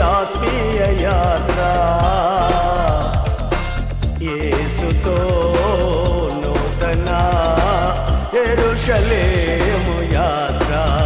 ఆత్మీయ యాత్ర. ఏసుతో నూతన ఎరుషలేము యాత్ర.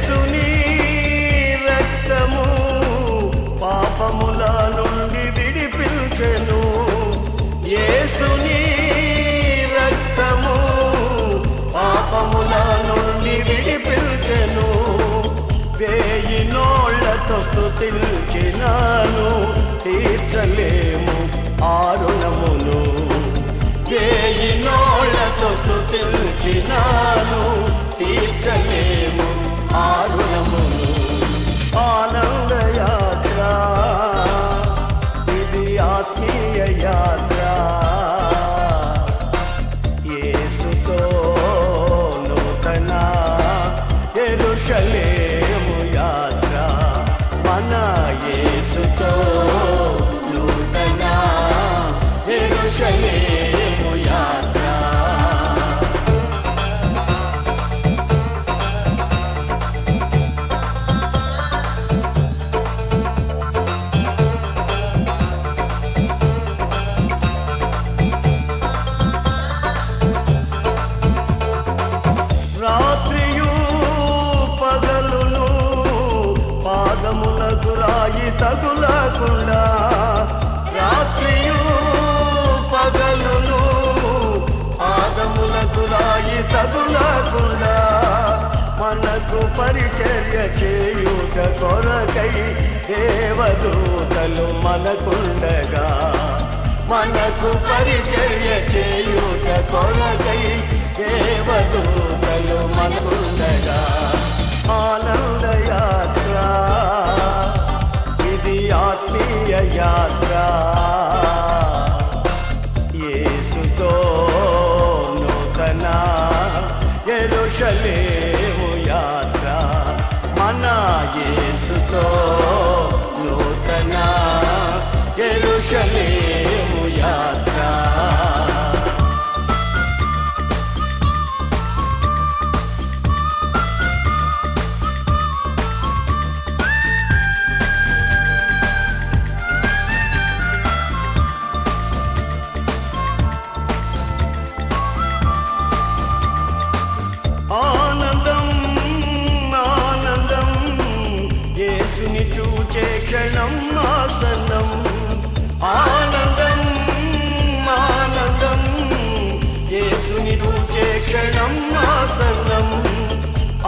యేసుని రక్తము పాపముల నుండి విడిపించెను. యేసుని రక్తము పాపముల నుండి విడిపించెను. వేయి నోళ్ళతో స్థుతించినాను తీర్చలేము ఆరుణమును. వేయి నోళ్ళతో స్థుతించినాను ఆత్మీయ యాత్ర యేసుతో నూతన ఎరుషలేము యాత్ర. మన యేసుతో నూతన ఎరుషలేము రాయి రాత్రియు పగలును పాదములకు రాయి తగులకుండా మనకు పరిచర్య చేయుట కొరకై దేవదూతలు మనకుండగా మనకు పరిచర్య చేయుట కొరకై దేవదూ యాత్ర యేసుతో నూతన ఎరుషలేము యాత్ర. మన యేసుతో నూతన ఎరుషలేము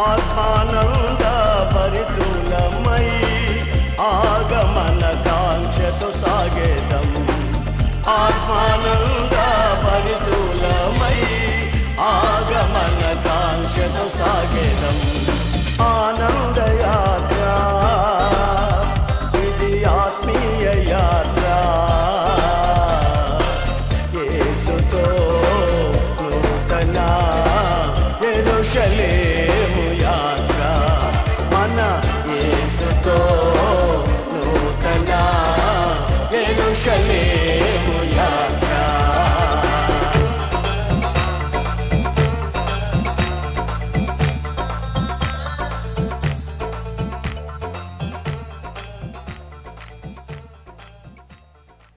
ఆత్మానంద పరితులమై ఆగమన కాంక్షతో సాగేదం. ఆత్మానంద పరితులమై ఆగమన కాంక్షతో సాగేదం. ఆనంద ఇది ఆత్మీయ యాత్ర. యేసుతో నూతన ఎరుషలే